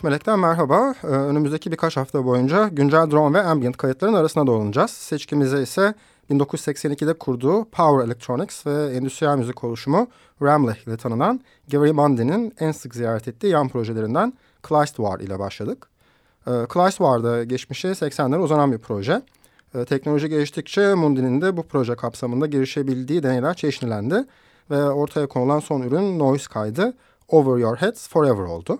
13 Melek'ten merhaba. Ee, önümüzdeki birkaç hafta boyunca güncel drone ve ambient kayıtların arasına dolanacağız. Seçkimize ise 1982'de kurduğu Power Electronics ve endüstriyel müzik oluşumu Ramleh ile tanınan Gary Mundy'nin en sık ziyaret ettiği yan projelerinden Kleistwar ile başladık. Ee, Kleistwar da geçmişe 80'lere uzanan bir proje. Ee, teknoloji geliştikçe Mundy'nin de bu proje kapsamında girişebildiği deneyler çeşitlendi ve ortaya konulan son ürün noise kaydı Over Your Heads Forever oldu.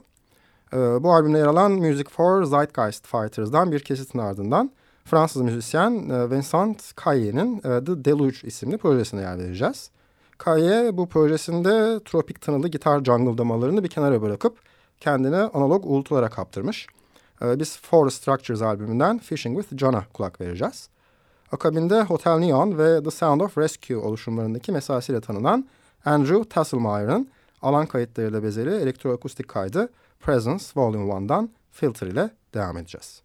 Ee, bu albümde yer alan Music for Zeitgeist Fighters'dan bir kesitin ardından Fransız müzisyen e, Vincent Caillet'in e, The Deluge isimli projesine yer vereceğiz. Caillet bu projesinde tropik tınılı gitar jungledamalarını bir kenara bırakıp kendini analog uğultulara kaptırmış. Ee, biz Forest Structures albümünden Fishing with John'a kulak vereceğiz. Akabinde Hotel Neon ve The Sound of Rescue oluşumlarındaki mesafesiyle tanınan Andrew Tasselmeyer'ın alan kayıtlarıyla bezeli elektroakustik kaydı Presence Volume 1'dan Filter ile devam edeceğiz.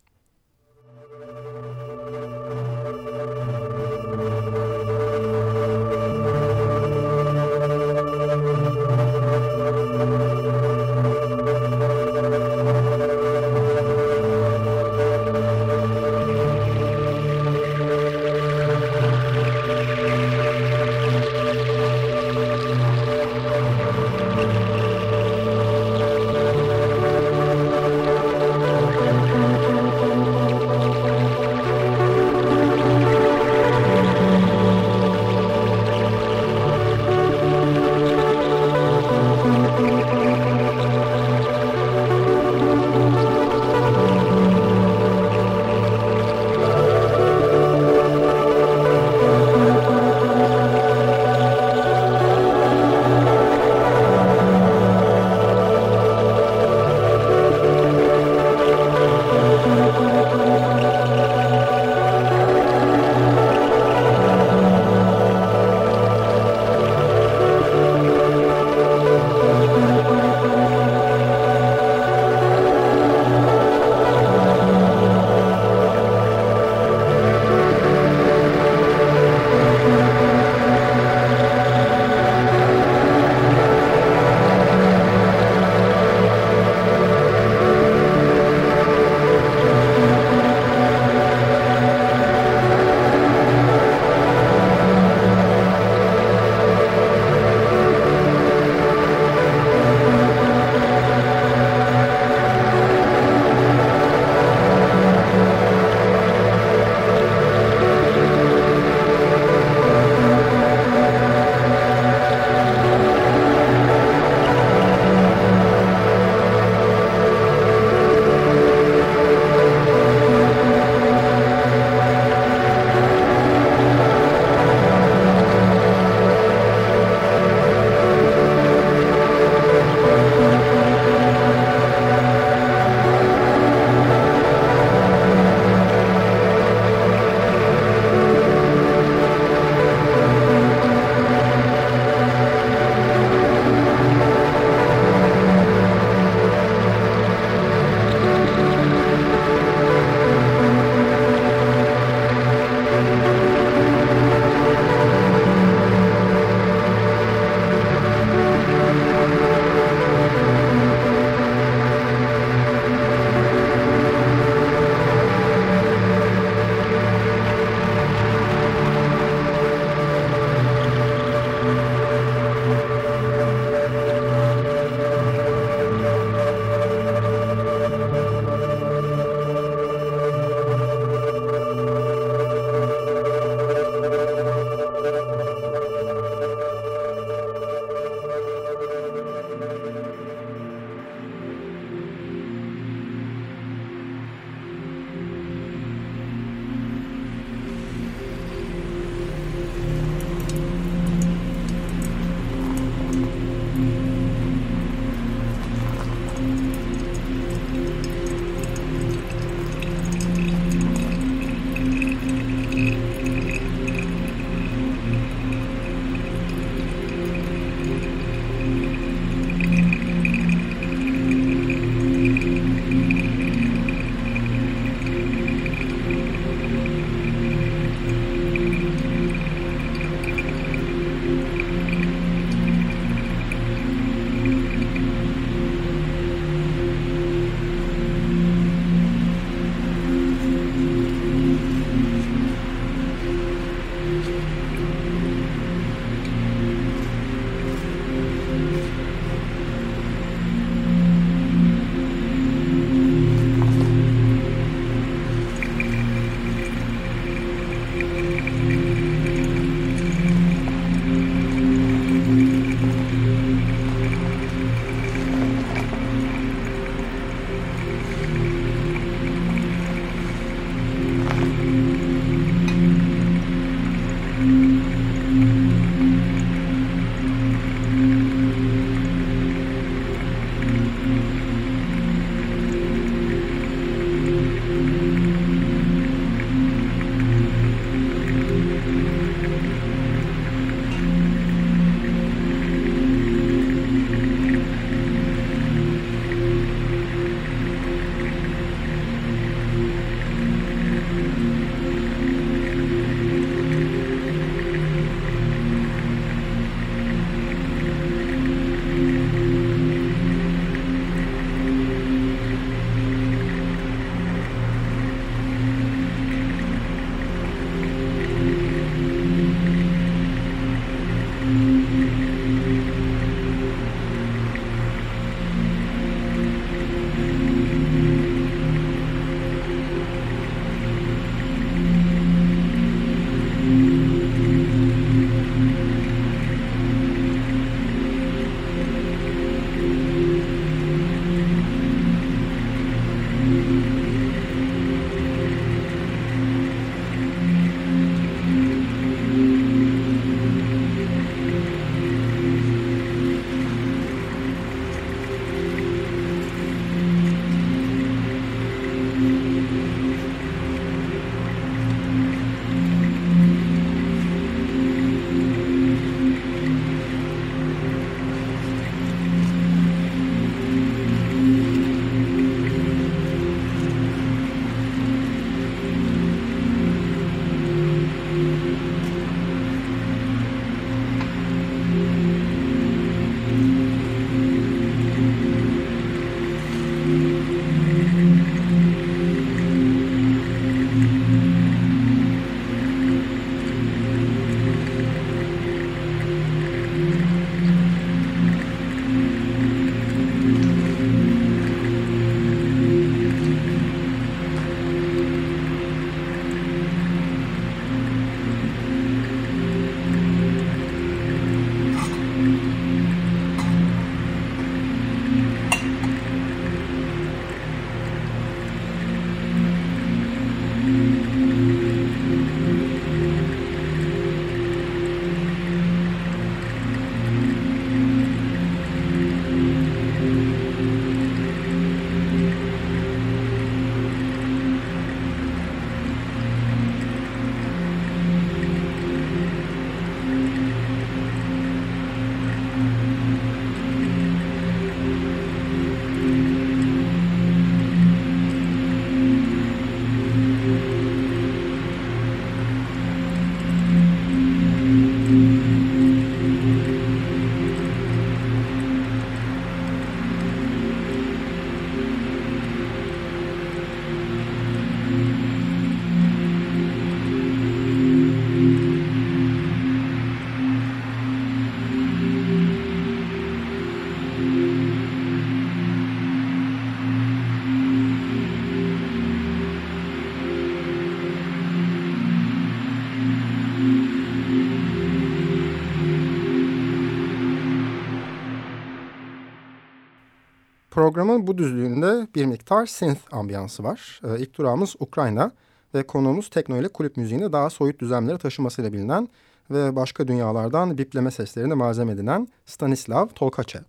Programın bu düzlüğünde bir miktar synth ambiyansı var. Ee, ilk durağımız Ukrayna ve konuğumuz tekno ile kulüp müziğini daha soyut düzenlere taşımasıyla bilinen ve başka dünyalardan bipleme seslerini malzeme edinen Stanislav Tolkachev.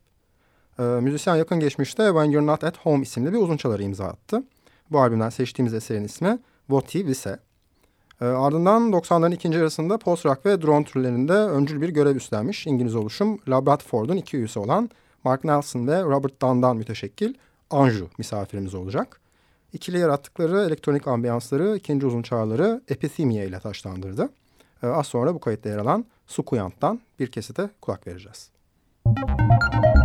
Ee, müzisyen yakın geçmişte When You're Not At Home isimli bir uzun çaları imza attı. Bu albümden seçtiğimiz eserin ismi Voti Vise. Ee, ardından 90'ların ikinci yarısında post-rock ve drone türlerinde öncül bir görev üstlenmiş İngiliz oluşum Labradford'un iki üyesi olan Mark Nelson ve Robert Dunn'dan müteşekkil Anju misafirimiz olacak. İkili yarattıkları elektronik ambiyansları ikinci uzun çağrıları Epithemia ile taşlandırdı. Ee, az sonra bu kayıtta yer alan Sukuyant'tan bir kesite kulak vereceğiz. Müzik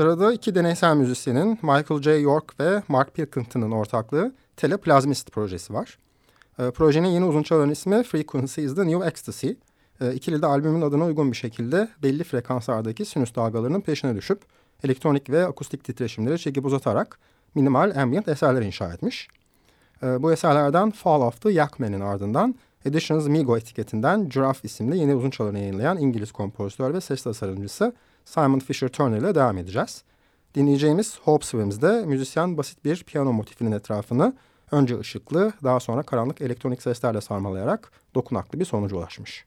Sırada iki deneysel müzisyenin Michael J. York ve Mark Pilkington'ın ortaklığı Teleplasmist projesi var. E, projenin yeni uzun çalan ismi Frequency is the New Ecstasy. E, ikili de albümün adına uygun bir şekilde belli frekanslardaki sinüs dalgalarının peşine düşüp elektronik ve akustik titreşimleri çekip uzatarak minimal ambient eserler inşa etmiş. E, bu eserlerden Fall of the Yakman'in ardından Editions Migo etiketinden Giraffe isimli yeni uzun çalarını yayınlayan İngiliz kompozitör ve ses tasarımcısı Simon Fisher Turner ile devam edeceğiz. Dinleyeceğimiz Hope Swims'de müzisyen basit bir piyano motifinin etrafını önce ışıklı daha sonra karanlık elektronik seslerle sarmalayarak dokunaklı bir sonuca ulaşmış.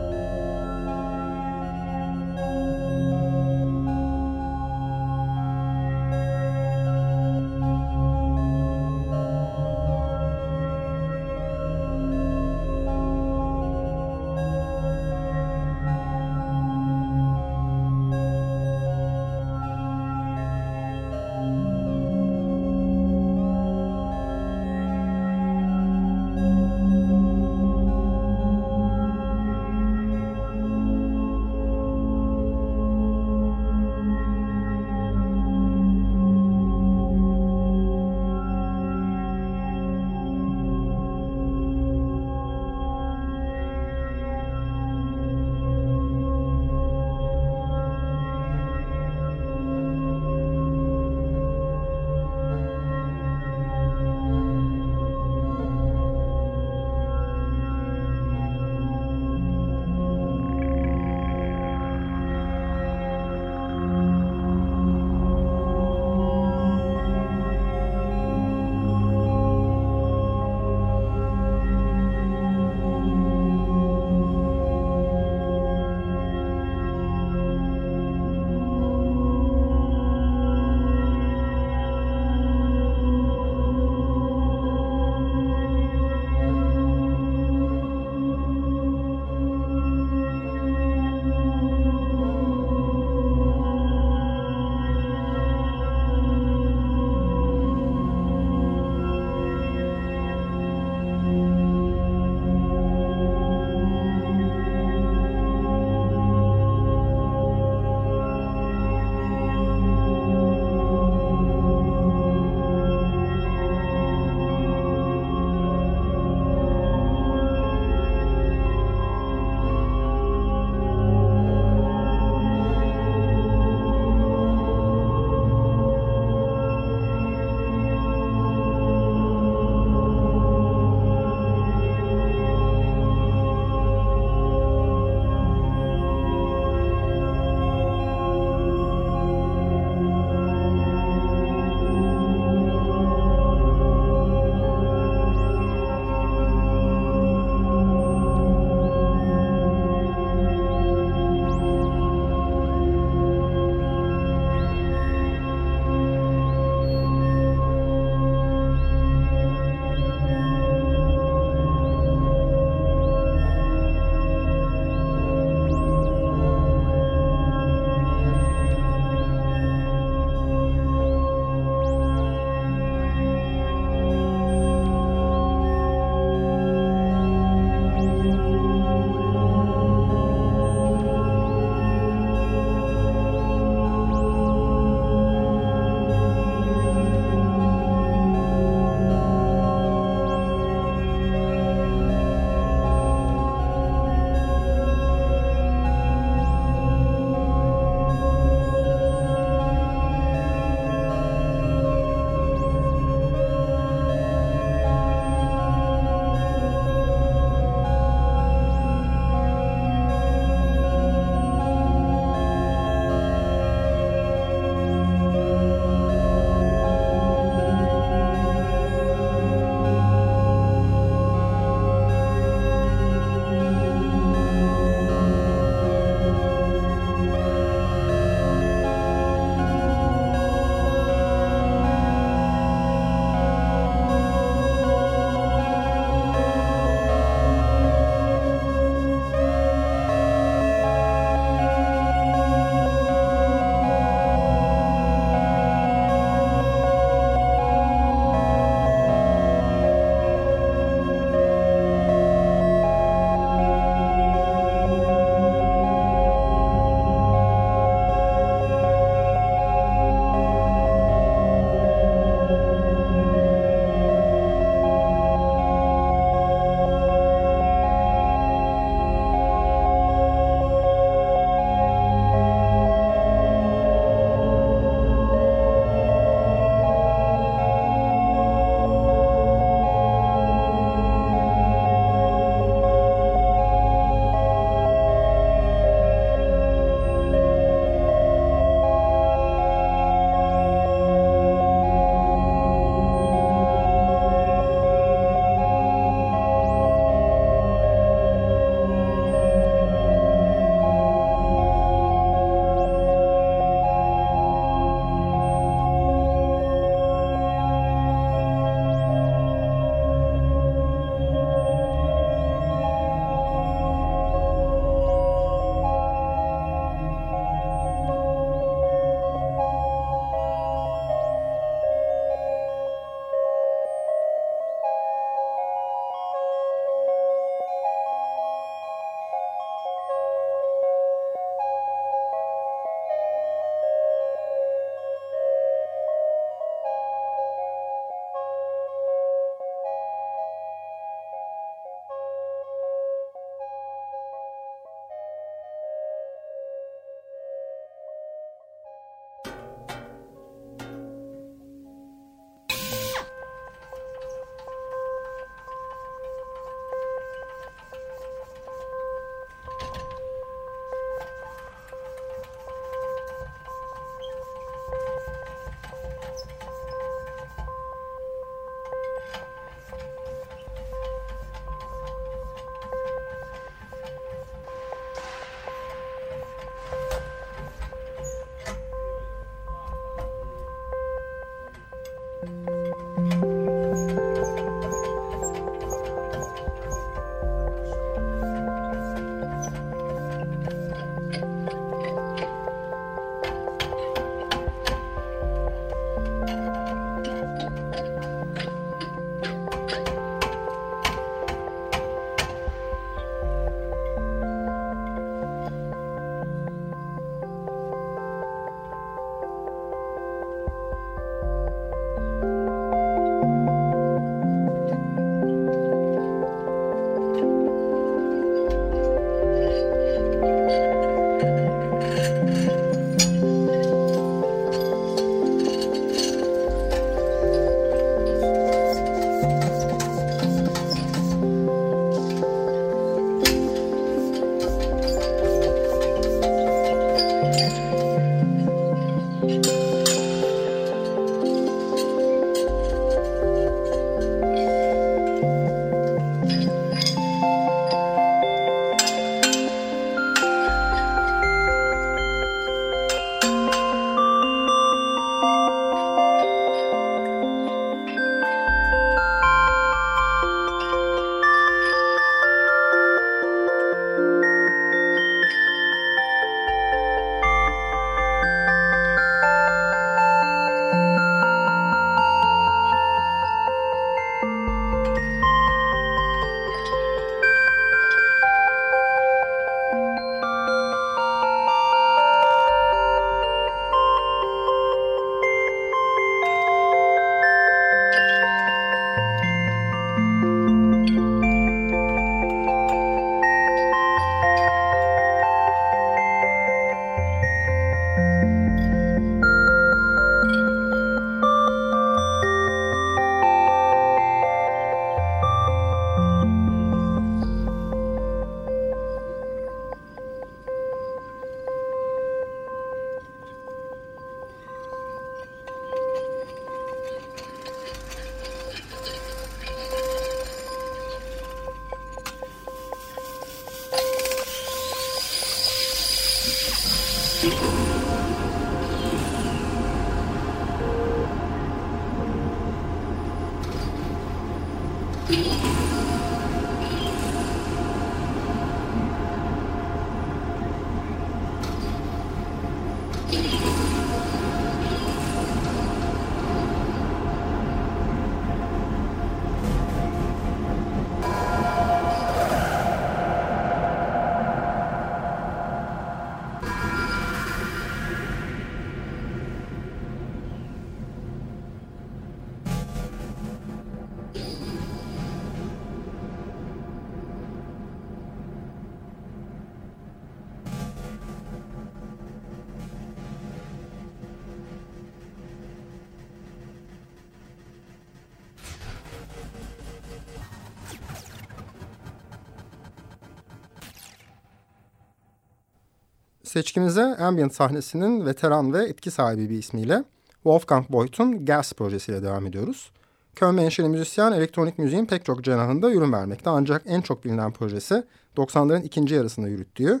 Seçkimize ambient sahnesinin veteran ve etki sahibi bir ismiyle Wolfgang Voigt'un Gas projesiyle devam ediyoruz. Köln menşeli müzisyen elektronik müziğin pek çok cenahında ürün vermekte ancak en çok bilinen projesi 90'ların ikinci yarısında yürüttüğü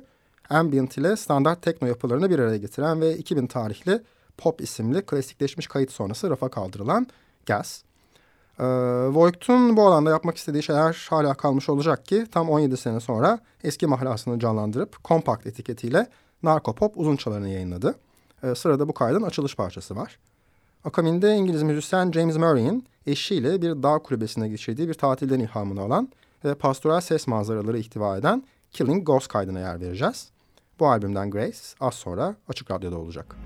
ambient ile standart tekno yapılarını bir araya getiren ve 2000 tarihli Pop isimli klasikleşmiş kayıt sonrası rafa kaldırılan Gas. Ee, bu alanda yapmak istediği şeyler hala kalmış olacak ki tam 17 sene sonra eski mahlasını canlandırıp Compact etiketiyle Narkopop uzun çalarını yayınladı. E, sırada bu kaydın açılış parçası var. Akabinde İngiliz müzisyen James Murray'in eşiyle bir dağ kulübesine geçirdiği bir tatilden ilhamını alan ve pastoral ses manzaraları ihtiva eden Killing Ghost kaydına yer vereceğiz. Bu albümden Grace az sonra Açık Radyo'da olacak.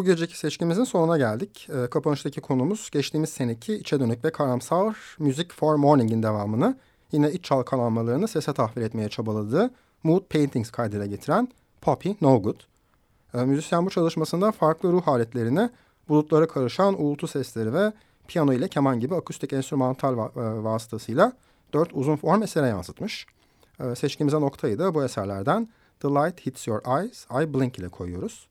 Bu geceki seçkimizin sonuna geldik. E, kapanıştaki konumuz geçtiğimiz seneki içe dönük ve karamsar Music for Morning'in devamını yine iç çalkalanmalarını sese tahvil etmeye çabaladığı Mood Paintings kaydıyla getiren Poppy No Good. E, müzisyen bu çalışmasında farklı ruh aletlerini bulutlara karışan uğultu sesleri ve piyano ile keman gibi akustik enstrümantal va e, vasıtasıyla dört uzun form esere yansıtmış. E, seçkimize noktayı da bu eserlerden The Light Hits Your Eyes, I Blink ile koyuyoruz.